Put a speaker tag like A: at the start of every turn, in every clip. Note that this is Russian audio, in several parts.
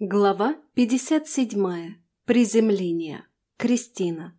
A: Глава 57. Приземление. Кристина.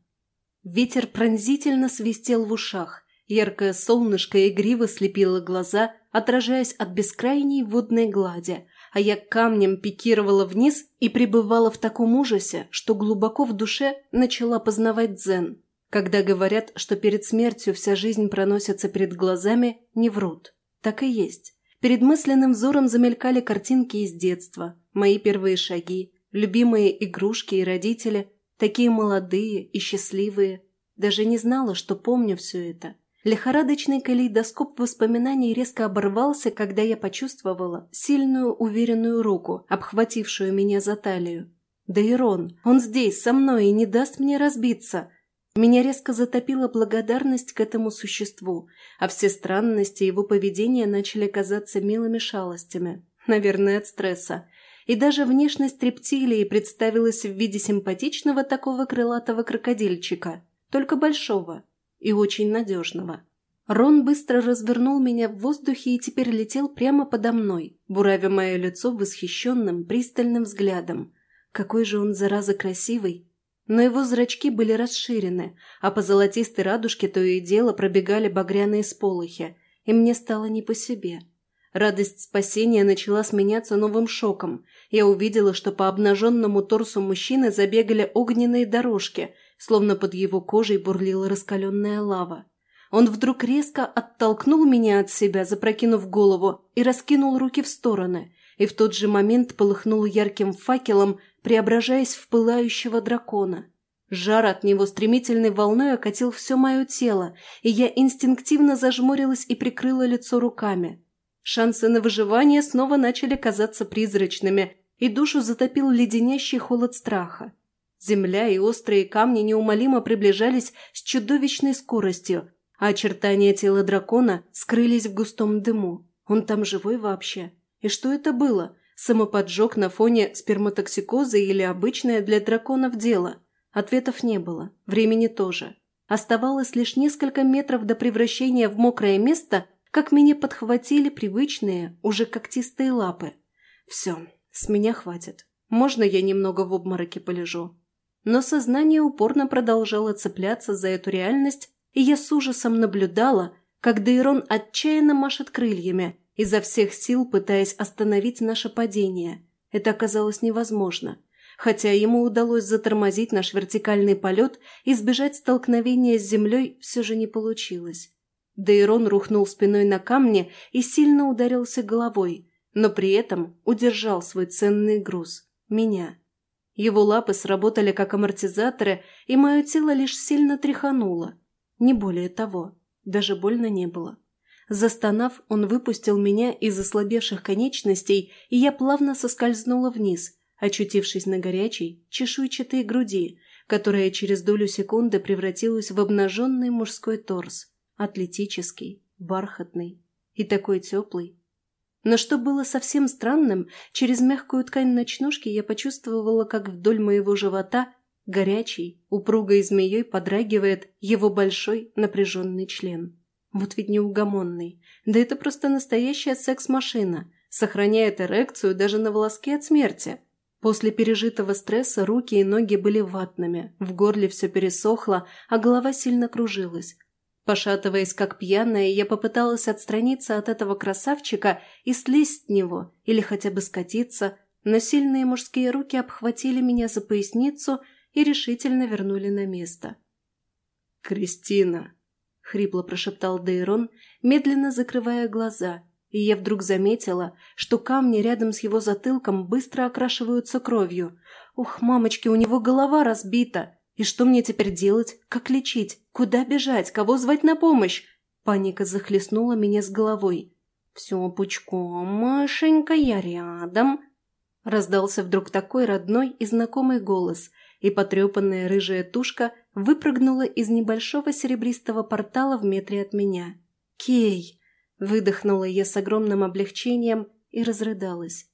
A: Ветер пронзительно свистел в ушах, яркое солнышко игриво слепило глаза, отражаясь от бескрайней водной глади, а я камнем пикировала вниз и пребывала в таком ужасе, что глубоко в душе начала познавать дзен. Когда говорят, что перед смертью вся жизнь проносится перед глазами, не врут. Так и есть. Перед мысленным взором замелькали картинки из детства, мои первые шаги, любимые игрушки и родители, такие молодые и счастливые. Даже не знала, что помню все это. Лихорадочный калейдоскоп воспоминаний резко оборвался, когда я почувствовала сильную уверенную руку, обхватившую меня за талию. Да Ирон, он здесь, со мной, и не даст мне разбиться. Меня резко затопила благодарность к этому существу, а все странности его поведения начали казаться милыми шалостями. Наверное, от стресса. И даже внешность рептилии представилась в виде симпатичного такого крылатого крокодильчика, только большого и очень надежного. Рон быстро развернул меня в воздухе и теперь летел прямо подо мной, буравя мое лицо восхищенным, пристальным взглядом. Какой же он, зараза, красивый! Но его зрачки были расширены, а по золотистой радужке то и дело пробегали багряные сполохи, и мне стало не по себе. Радость спасения начала сменяться новым шоком. Я увидела, что по обнаженному торсу мужчины забегали огненные дорожки, словно под его кожей бурлила раскаленная лава. Он вдруг резко оттолкнул меня от себя, запрокинув голову, и раскинул руки в стороны, и в тот же момент полыхнул ярким факелом, преображаясь в пылающего дракона. Жар от него стремительной волной окатил все мое тело, и я инстинктивно зажмурилась и прикрыла лицо руками. Шансы на выживание снова начали казаться призрачными, и душу затопил леденящий холод страха. Земля и острые камни неумолимо приближались с чудовищной скоростью, а очертания тела дракона скрылись в густом дыму. Он там живой вообще? И что это было? Самоподжог на фоне сперматоксикоза или обычное для драконов дело? Ответов не было, времени тоже. Оставалось лишь несколько метров до превращения в мокрое место, как меня подхватили привычные, уже когтистые лапы. Все, с меня хватит. Можно я немного в обмороке полежу? Но сознание упорно продолжало цепляться за эту реальность, и я с ужасом наблюдала, как Дейрон отчаянно машет крыльями, изо всех сил пытаясь остановить наше падение. Это оказалось невозможно. Хотя ему удалось затормозить наш вертикальный полет, избежать столкновения с землей все же не получилось. Дейрон рухнул спиной на камне и сильно ударился головой, но при этом удержал свой ценный груз – меня. Его лапы сработали как амортизаторы, и мое тело лишь сильно тряхануло. Не более того, даже больно не было. Застонав, он выпустил меня из ослабевших конечностей, и я плавно соскользнула вниз, очутившись на горячей, чешуйчатой груди, которая через долю секунды превратилась в обнаженный мужской торс, атлетический, бархатный и такой теплый. Но что было совсем странным, через мягкую ткань ночнушки я почувствовала, как вдоль моего живота горячий, упругой змеей подрагивает его большой напряженный член. Вот ведь неугомонный. Да это просто настоящая секс-машина. Сохраняет эрекцию даже на волоске от смерти. После пережитого стресса руки и ноги были ватными, в горле все пересохло, а голова сильно кружилась. Пошатываясь как пьяная, я попыталась отстраниться от этого красавчика и слезть с него, или хотя бы скатиться, но сильные мужские руки обхватили меня за поясницу и решительно вернули на место.
B: «Кристина!» — хрипло прошептал Дейрон, медленно закрывая глаза, и я вдруг заметила, что камни рядом с его затылком быстро окрашиваются кровью. Ух, мамочки, у него голова разбита! И что мне теперь делать? Как лечить? Куда бежать? Кого звать на помощь? Паника захлестнула меня с головой. «Все пучком, Машенька, я рядом!» Раздался вдруг такой родной и знакомый голос, и потрепанная рыжая тушка выпрыгнула из небольшого серебристого портала в метре от меня. «Кей!» – выдохнула я с огромным облегчением и разрыдалась.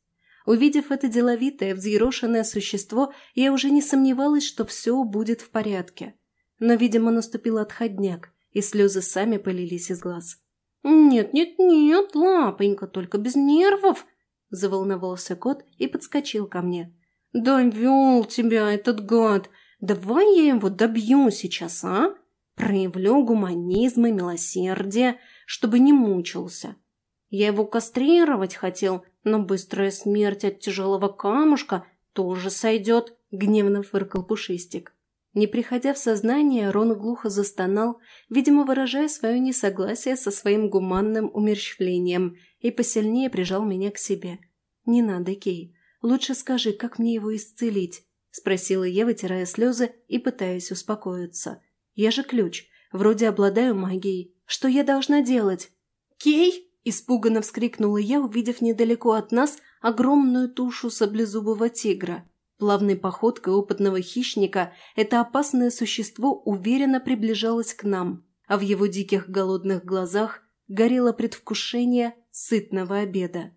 B: Увидев это деловитое, взъерошенное существо, я уже не сомневалась, что все будет в порядке. Но, видимо, наступил отходняк, и слезы сами полились из глаз. «Нет, нет, нет, лапонька, только без нервов!» – заволновался кот и подскочил ко мне. «Довел тебя этот гад! Давай я его добью сейчас, а? Проявлю гуманизм и милосердие, чтобы не мучился. Я его кастрировать хотел, но быстрая смерть от тяжелого камушка тоже сойдет», — гневно фыркал Пушистик. Не приходя в сознание, Рон глухо застонал, видимо, выражая свое несогласие со своим гуманным умерщвлением, и посильнее прижал меня к себе. «Не надо, Кей. Лучше скажи, как мне его исцелить?» – спросила я, вытирая слезы и пытаясь успокоиться. «Я же ключ. Вроде обладаю магией. Что я должна делать?» «Кей!» – испуганно вскрикнула я, увидев недалеко от нас огромную тушу саблезубого тигра – Плавной походкой опытного хищника это опасное существо уверенно приближалось к нам, а в его диких голодных глазах горело предвкушение сытного обеда.